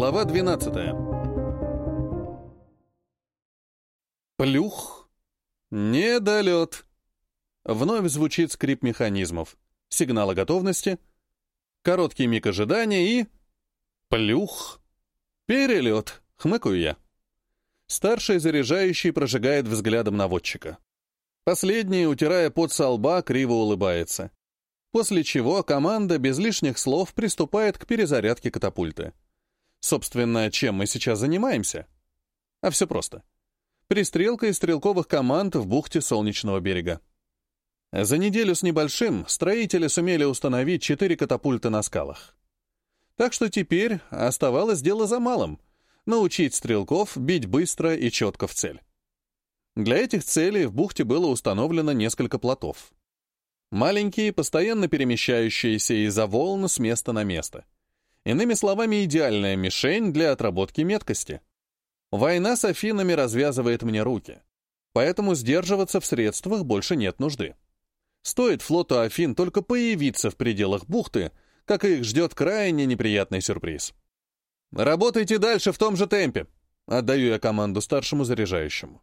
Глава 12. Плюх. Недолет. Вновь звучит скрип механизмов. Сигнал о готовности. Короткий миг ожидания и... Плюх. Перелет. Хмыкаю я. Старший заряжающий прожигает взглядом наводчика. Последний, утирая пот со лба, криво улыбается. После чего команда без лишних слов приступает к перезарядке катапульты. Собственно, чем мы сейчас занимаемся? А все просто. Пристрелка из стрелковых команд в бухте Солнечного берега. За неделю с небольшим строители сумели установить четыре катапульта на скалах. Так что теперь оставалось дело за малым — научить стрелков бить быстро и четко в цель. Для этих целей в бухте было установлено несколько плотов. Маленькие, постоянно перемещающиеся из-за волн с места на место — Иными словами, идеальная мишень для отработки меткости. Война с Афинами развязывает мне руки, поэтому сдерживаться в средствах больше нет нужды. Стоит флоту Афин только появиться в пределах бухты, как их ждет крайне неприятный сюрприз. «Работайте дальше в том же темпе», — отдаю я команду старшему заряжающему.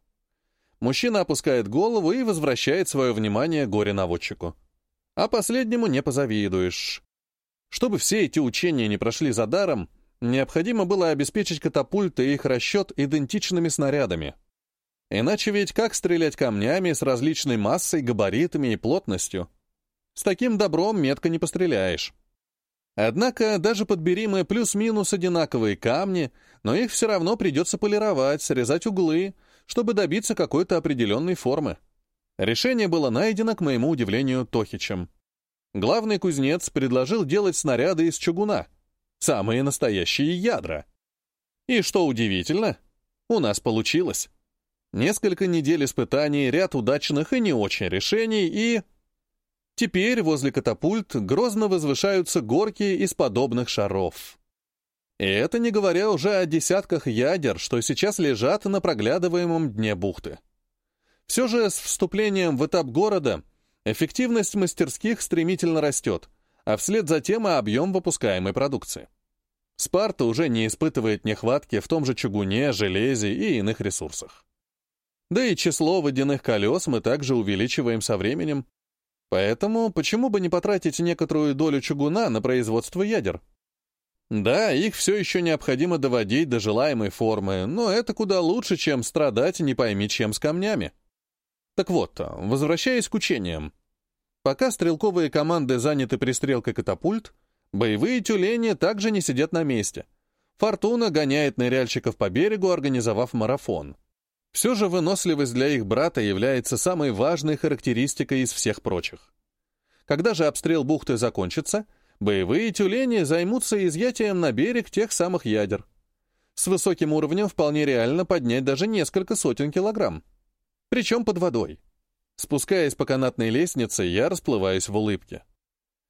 Мужчина опускает голову и возвращает свое внимание горе-наводчику. А последнему не позавидуешь. Чтобы все эти учения не прошли за даром, необходимо было обеспечить катапульты и их расчет идентичными снарядами. Иначе ведь как стрелять камнями с различной массой, габаритами и плотностью? С таким добром метко не постреляешь. Однако даже подберимые плюс-минус одинаковые камни, но их все равно придется полировать, срезать углы, чтобы добиться какой-то определенной формы. Решение было найдено, к моему удивлению, Тохичем. Главный кузнец предложил делать снаряды из чугуна. Самые настоящие ядра. И что удивительно, у нас получилось. Несколько недель испытаний, ряд удачных и не очень решений, и... Теперь возле катапульт грозно возвышаются горки из подобных шаров. И это не говоря уже о десятках ядер, что сейчас лежат на проглядываемом дне бухты. Все же с вступлением в этап города — Эффективность мастерских стремительно растет, а вслед за тем и объем выпускаемой продукции. Спарта уже не испытывает нехватки в том же чугуне, железе и иных ресурсах. Да и число водяных колес мы также увеличиваем со временем. Поэтому почему бы не потратить некоторую долю чугуна на производство ядер? Да, их все еще необходимо доводить до желаемой формы, но это куда лучше, чем страдать не пойми чем с камнями. Так вот, возвращаясь к учениям. Пока стрелковые команды заняты пристрелкой катапульт, боевые тюлени также не сидят на месте. Фортуна гоняет ныряльщиков по берегу, организовав марафон. Все же выносливость для их брата является самой важной характеристикой из всех прочих. Когда же обстрел бухты закончится, боевые тюлени займутся изъятием на берег тех самых ядер. С высоким уровнем вполне реально поднять даже несколько сотен килограмм причем под водой. Спускаясь по канатной лестнице, я расплываюсь в улыбке.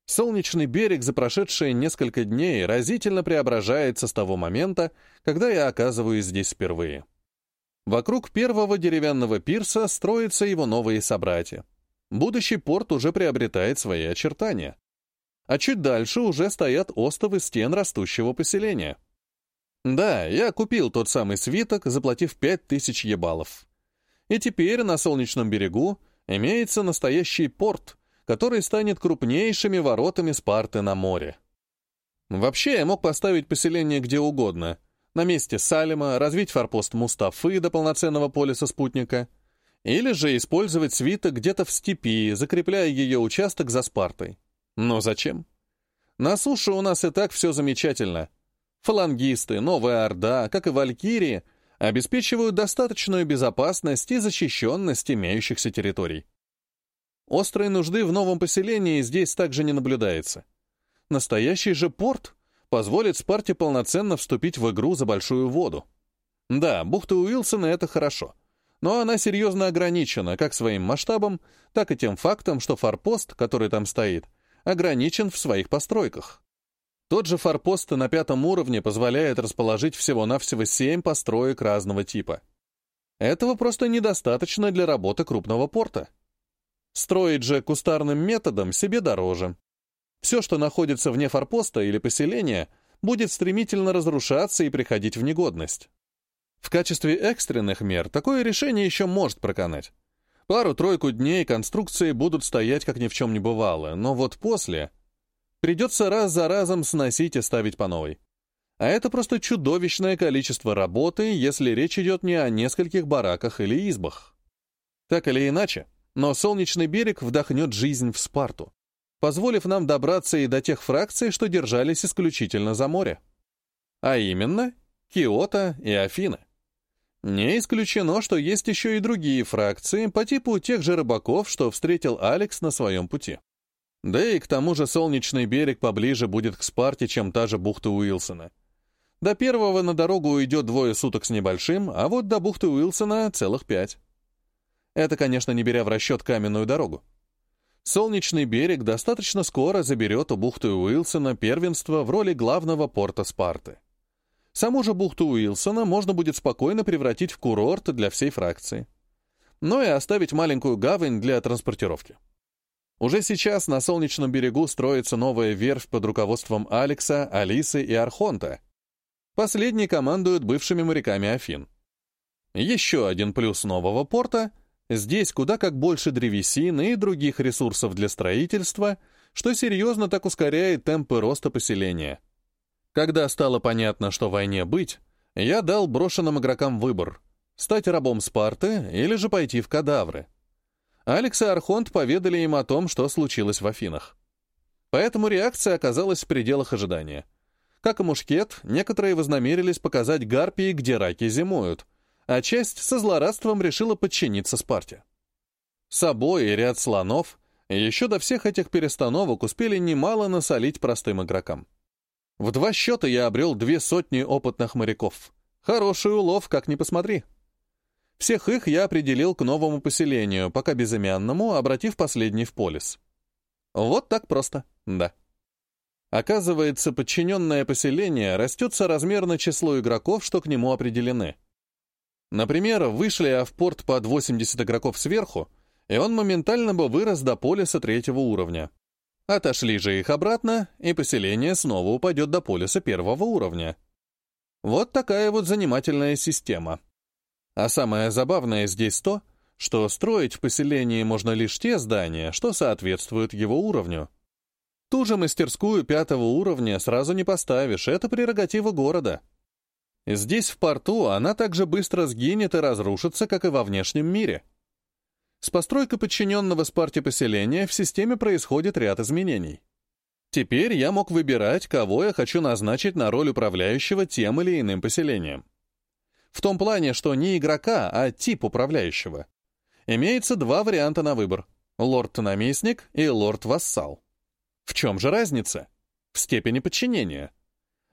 Солнечный берег за прошедшие несколько дней разительно преображается с того момента, когда я оказываюсь здесь впервые. Вокруг первого деревянного пирса строятся его новые собратья. Будущий порт уже приобретает свои очертания. А чуть дальше уже стоят остовы стен растущего поселения. Да, я купил тот самый свиток, заплатив 5000 ебалов. И теперь на Солнечном берегу имеется настоящий порт, который станет крупнейшими воротами Спарты на море. Вообще, я мог поставить поселение где угодно. На месте Салима, развить форпост Мустафы до полноценного полиса спутника. Или же использовать свиток где-то в степи, закрепляя ее участок за Спартой. Но зачем? На суше у нас и так все замечательно. Фалангисты, Новая Орда, как и Валькирии — обеспечивают достаточную безопасность и защищенность имеющихся территорий. Острой нужды в новом поселении здесь также не наблюдается. Настоящий же порт позволит Спарте полноценно вступить в игру за большую воду. Да, бухта Уилсона — это хорошо, но она серьезно ограничена как своим масштабом, так и тем фактом, что форпост, который там стоит, ограничен в своих постройках. Тот же форпост на пятом уровне позволяет расположить всего-навсего семь построек разного типа. Этого просто недостаточно для работы крупного порта. Строить же кустарным методом себе дороже. Все, что находится вне форпоста или поселения, будет стремительно разрушаться и приходить в негодность. В качестве экстренных мер такое решение еще может проканать. Пару-тройку дней конструкции будут стоять, как ни в чем не бывало, но вот после придется раз за разом сносить и ставить по новой. А это просто чудовищное количество работы, если речь идет не о нескольких бараках или избах. Так или иначе, но солнечный берег вдохнет жизнь в Спарту, позволив нам добраться и до тех фракций, что держались исключительно за море. А именно, Киото и Афины. Не исключено, что есть еще и другие фракции по типу тех же рыбаков, что встретил Алекс на своем пути. Да и к тому же солнечный берег поближе будет к Спарте, чем та же бухта Уилсона. До первого на дорогу уйдет двое суток с небольшим, а вот до бухты Уилсона целых пять. Это, конечно, не беря в расчет каменную дорогу. Солнечный берег достаточно скоро заберет у бухты Уилсона первенство в роли главного порта Спарты. Саму же бухту Уилсона можно будет спокойно превратить в курорт для всей фракции. Но и оставить маленькую гавань для транспортировки. Уже сейчас на Солнечном берегу строится новая верфь под руководством Алекса, Алисы и Архонта, Последний командует бывшими моряками Афин. Еще один плюс нового порта — здесь куда как больше древесины и других ресурсов для строительства, что серьезно так ускоряет темпы роста поселения. Когда стало понятно, что войне быть, я дал брошенным игрокам выбор — стать рабом Спарты или же пойти в кадавры. Алекс и Архонт поведали им о том, что случилось в Афинах. Поэтому реакция оказалась в пределах ожидания — как и мушкет, некоторые вознамерились показать гарпии, где раки зимуют, а часть со злорадством решила подчиниться Спарте. Собой и ряд слонов еще до всех этих перестановок успели немало насолить простым игрокам. В два счета я обрел две сотни опытных моряков. Хороший улов, как ни посмотри. Всех их я определил к новому поселению, пока безымянному, обратив последний в полис. Вот так просто, да. Оказывается, подчиненное поселение растет соразмерно числу игроков, что к нему определены. Например, вышли а в порт под 80 игроков сверху, и он моментально бы вырос до полиса третьего уровня. Отошли же их обратно, и поселение снова упадет до полиса первого уровня. Вот такая вот занимательная система. А самое забавное здесь то, что строить в поселении можно лишь те здания, что соответствуют его уровню. Ту же мастерскую пятого уровня сразу не поставишь, это прерогатива города. Здесь, в порту, она так же быстро сгинет и разрушится, как и во внешнем мире. С постройкой подчиненного Спарте поселения в системе происходит ряд изменений. Теперь я мог выбирать, кого я хочу назначить на роль управляющего тем или иным поселением. В том плане, что не игрока, а тип управляющего. Имеется два варианта на выбор — лорд-наместник и лорд-вассал. В чем же разница? В степени подчинения.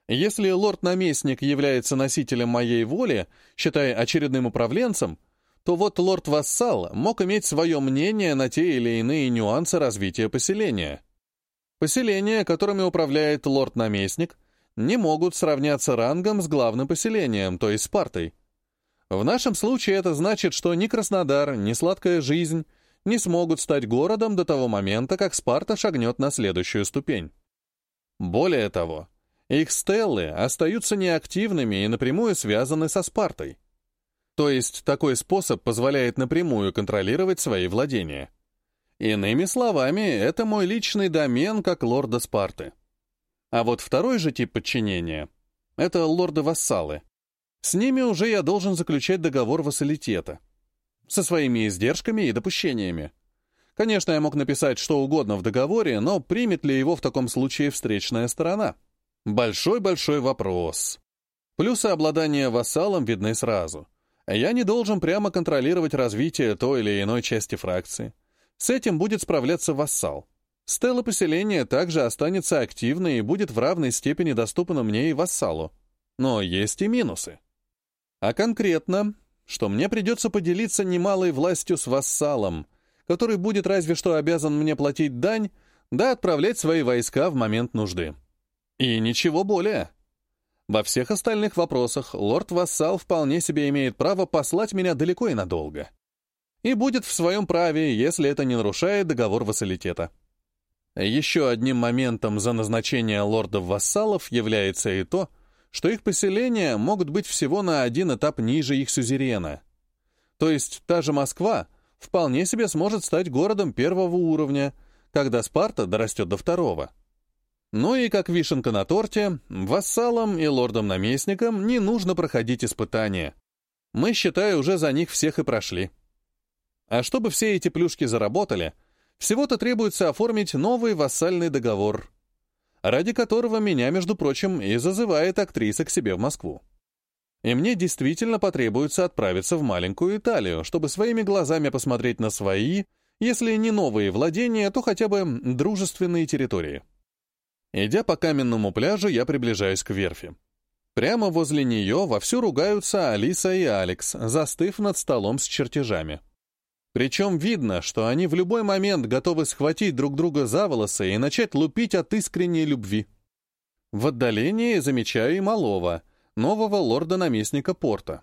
Если лорд-наместник является носителем моей воли, считая очередным управленцем, то вот лорд-вассал мог иметь свое мнение на те или иные нюансы развития поселения. Поселения, которыми управляет лорд-наместник, не могут сравняться рангом с главным поселением, то есть Спартой. В нашем случае это значит, что ни Краснодар, ни Сладкая Жизнь, не смогут стать городом до того момента, как Спарта шагнет на следующую ступень. Более того, их стеллы остаются неактивными и напрямую связаны со Спартой. То есть такой способ позволяет напрямую контролировать свои владения. Иными словами, это мой личный домен как лорда Спарты. А вот второй же тип подчинения — это лорды-вассалы. С ними уже я должен заключать договор вассалитета — со своими издержками и допущениями. Конечно, я мог написать что угодно в договоре, но примет ли его в таком случае встречная сторона? Большой-большой вопрос. Плюсы обладания вассалом видны сразу. Я не должен прямо контролировать развитие той или иной части фракции. С этим будет справляться вассал. Стелла поселения также останется активной и будет в равной степени доступна мне и вассалу. Но есть и минусы. А конкретно, что мне придется поделиться немалой властью с вассалом, который будет разве что обязан мне платить дань, да отправлять свои войска в момент нужды. И ничего более. Во всех остальных вопросах лорд-вассал вполне себе имеет право послать меня далеко и надолго. И будет в своем праве, если это не нарушает договор вассалитета. Еще одним моментом за назначение лордов-вассалов является и то, что их поселения могут быть всего на один этап ниже их сюзерена. То есть та же Москва вполне себе сможет стать городом первого уровня, когда Спарта дорастет до второго. Ну и как вишенка на торте, вассалам и лордам-наместникам не нужно проходить испытания. Мы, считай, уже за них всех и прошли. А чтобы все эти плюшки заработали, всего-то требуется оформить новый вассальный договор, ради которого меня, между прочим, и зазывает актриса к себе в Москву. И мне действительно потребуется отправиться в маленькую Италию, чтобы своими глазами посмотреть на свои, если не новые владения, то хотя бы дружественные территории. Идя по каменному пляжу, я приближаюсь к верфи. Прямо возле нее вовсю ругаются Алиса и Алекс, застыв над столом с чертежами. Причем видно, что они в любой момент готовы схватить друг друга за волосы и начать лупить от искренней любви. В отдалении замечаю и малого, нового лорда-наместника порта.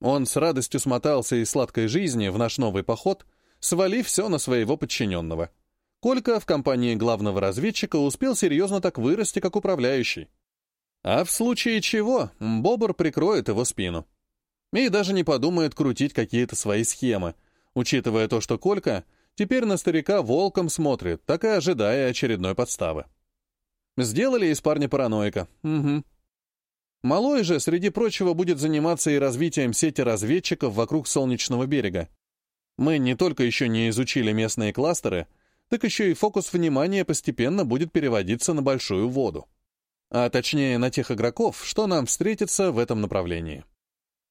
Он с радостью смотался из сладкой жизни в наш новый поход, свалив все на своего подчиненного. Колька в компании главного разведчика успел серьезно так вырасти, как управляющий. А в случае чего, Бобр прикроет его спину. И даже не подумает крутить какие-то свои схемы, учитывая то, что Колька теперь на старика волком смотрит, так и ожидая очередной подставы. Сделали из парня параноика. Угу. Малой же, среди прочего, будет заниматься и развитием сети разведчиков вокруг Солнечного берега. Мы не только еще не изучили местные кластеры, так еще и фокус внимания постепенно будет переводиться на большую воду. А точнее, на тех игроков, что нам встретится в этом направлении.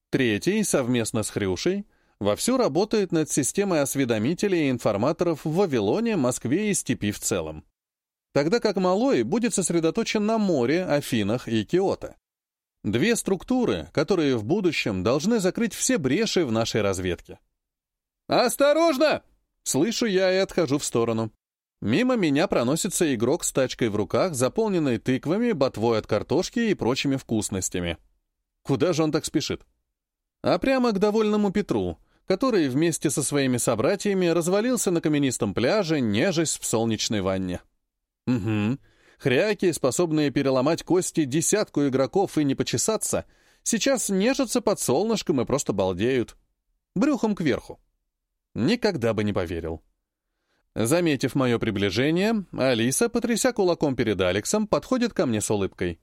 Третий, совместно с Хрюшей, вовсю работает над системой осведомителей и информаторов в Вавилоне, Москве и Степи в целом. Тогда как Малой будет сосредоточен на море, Афинах и Киото. Две структуры, которые в будущем должны закрыть все бреши в нашей разведке. «Осторожно!» Слышу я и отхожу в сторону. Мимо меня проносится игрок с тачкой в руках, заполненной тыквами, ботвой от картошки и прочими вкусностями. Куда же он так спешит? А прямо к довольному Петру, который вместе со своими собратьями развалился на каменистом пляже, нежесть в солнечной ванне. Угу. Хряки, способные переломать кости десятку игроков и не почесаться, сейчас нежатся под солнышком и просто балдеют. Брюхом кверху. Никогда бы не поверил. Заметив мое приближение, Алиса, потряся кулаком перед Алексом, подходит ко мне с улыбкой.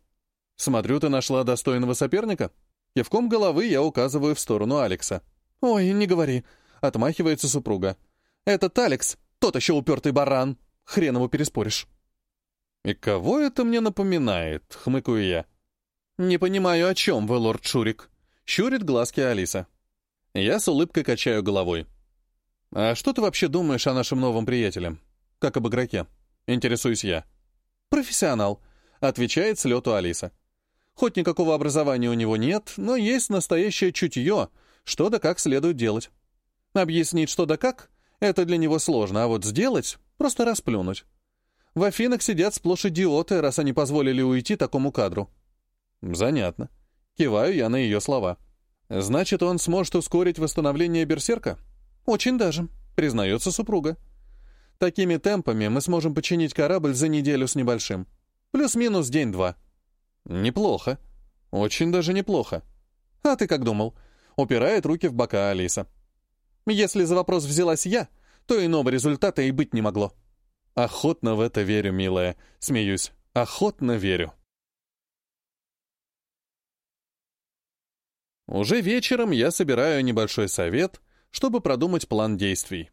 «Смотрю, ты нашла достойного соперника?» Кивком головы я указываю в сторону Алекса. «Ой, не говори», — отмахивается супруга. «Этот Алекс, тот еще упертый баран. Хрен его переспоришь». «И кого это мне напоминает?» — хмыкаю я. «Не понимаю, о чем вы, лорд Шурик», — щурит глазки Алиса. Я с улыбкой качаю головой. «А что ты вообще думаешь о нашем новом приятеле? Как об игроке?» Интересуюсь я. «Профессионал», — отвечает с лету Алиса. «Хоть никакого образования у него нет, но есть настоящее чутье, что да как следует делать. Объяснить, что да как, это для него сложно, а вот сделать — просто расплюнуть. В Афинах сидят сплошь идиоты, раз они позволили уйти такому кадру». «Занятно». Киваю я на ее слова. «Значит, он сможет ускорить восстановление берсерка?» «Очень даже», — признается супруга. «Такими темпами мы сможем починить корабль за неделю с небольшим. Плюс-минус день-два». «Неплохо. Очень даже неплохо». «А ты как думал?» — упирает руки в бока Алиса. «Если за вопрос взялась я, то иного результата и быть не могло». «Охотно в это верю, милая», — смеюсь. «Охотно верю». Уже вечером я собираю небольшой совет — чтобы продумать план действий.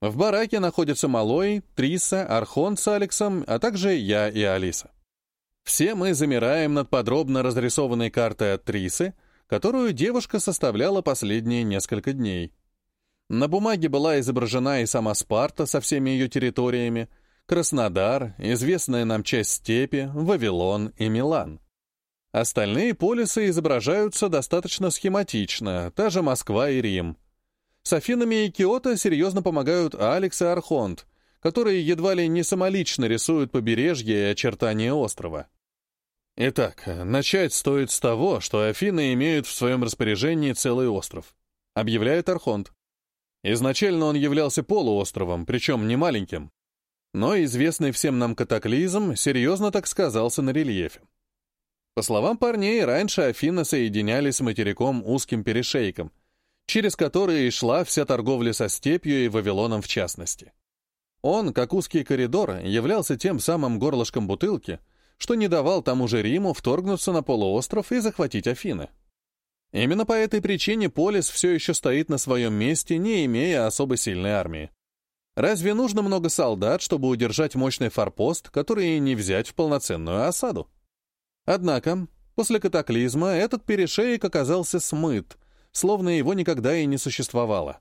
В бараке находятся Малой, Триса, Архон с Алексом, а также я и Алиса. Все мы замираем над подробно разрисованной картой от Трисы, которую девушка составляла последние несколько дней. На бумаге была изображена и сама Спарта со всеми ее территориями, Краснодар, известная нам часть степи, Вавилон и Милан. Остальные полисы изображаются достаточно схематично, та же Москва и Рим. С Афинами и Киото серьезно помогают Алекс и Архонт, которые едва ли не самолично рисуют побережье и очертания острова. Итак, начать стоит с того, что Афины имеют в своем распоряжении целый остров, объявляет Архонт. Изначально он являлся полуостровом, причем не маленьким. Но известный всем нам катаклизм серьезно так сказался на рельефе. По словам парней, раньше Афины соединялись с материком узким перешейком, через который и шла вся торговля со степью и Вавилоном в частности. Он, как узкий коридор, являлся тем самым горлышком бутылки, что не давал тому же Риму вторгнуться на полуостров и захватить Афины. Именно по этой причине Полис все еще стоит на своем месте, не имея особо сильной армии. Разве нужно много солдат, чтобы удержать мощный форпост, который не взять в полноценную осаду? Однако, после катаклизма этот перешеек оказался смыт, словно его никогда и не существовало.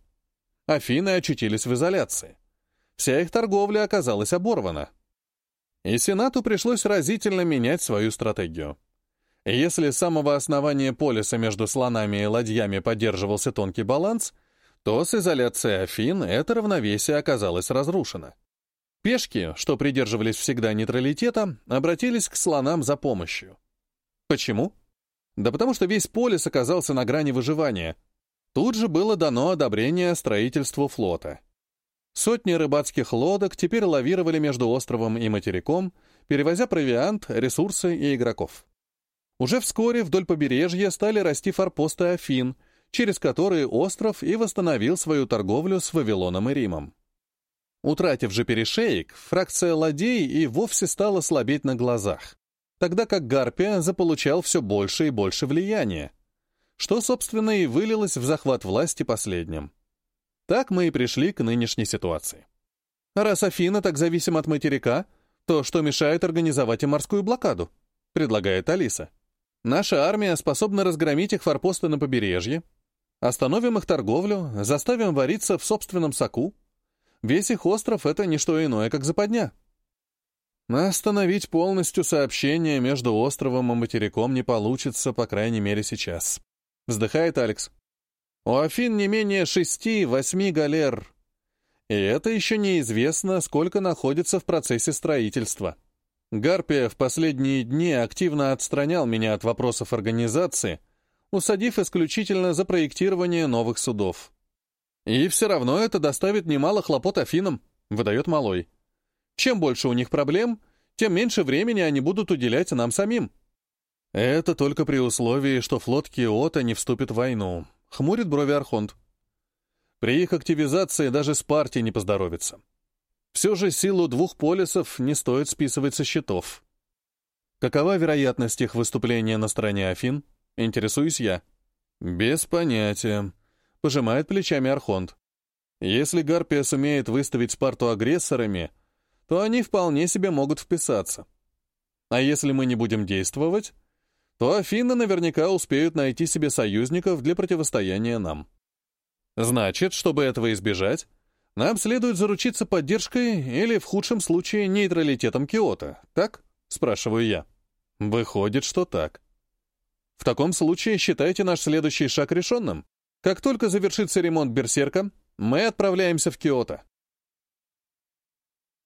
Афины очутились в изоляции. Вся их торговля оказалась оборвана. И Сенату пришлось разительно менять свою стратегию. Если с самого основания полиса между слонами и ладьями поддерживался тонкий баланс, то с изоляцией Афин это равновесие оказалось разрушено. Пешки, что придерживались всегда нейтралитета, обратились к слонам за помощью. Почему? Да потому что весь полис оказался на грани выживания. Тут же было дано одобрение строительству флота. Сотни рыбацких лодок теперь лавировали между островом и материком, перевозя провиант, ресурсы и игроков. Уже вскоре вдоль побережья стали расти форпосты Афин, через которые остров и восстановил свою торговлю с Вавилоном и Римом. Утратив же перешеек, фракция ладей и вовсе стала слабеть на глазах, тогда как Гарпия заполучал все больше и больше влияния, что, собственно, и вылилось в захват власти последним. Так мы и пришли к нынешней ситуации. Раз Афина так зависима от материка, то что мешает организовать и морскую блокаду? Предлагает Алиса. Наша армия способна разгромить их форпосты на побережье, остановим их торговлю, заставим вариться в собственном соку. Весь их остров — это не что иное, как западня. Остановить полностью сообщение между островом и материком не получится, по крайней мере, сейчас. Вздыхает Алекс. У Афин не менее шести-восьми галер. И это еще неизвестно, сколько находится в процессе строительства. Гарпия в последние дни активно отстранял меня от вопросов организации, усадив исключительно за проектирование новых судов. И все равно это доставит немало хлопот Афинам, выдает Малой. Чем больше у них проблем, тем меньше времени они будут уделять нам самим. Это только при условии, что флот Киота не вступит в войну, хмурит брови Архонт. При их активизации даже Спарте не поздоровится. Все же силу двух полисов не стоит списывать со счетов. Какова вероятность их выступления на стороне Афин? Интересуюсь я. Без понятия. Пожимает плечами Архонт. Если Гарпия сумеет выставить Спарту агрессорами, то они вполне себе могут вписаться. А если мы не будем действовать, то Афины наверняка успеют найти себе союзников для противостояния нам. Значит, чтобы этого избежать, нам следует заручиться поддержкой или, в худшем случае, нейтралитетом Киота, так? Спрашиваю я. Выходит, что так. В таком случае считайте наш следующий шаг решенным. Как только завершится ремонт Берсерка, мы отправляемся в Киото.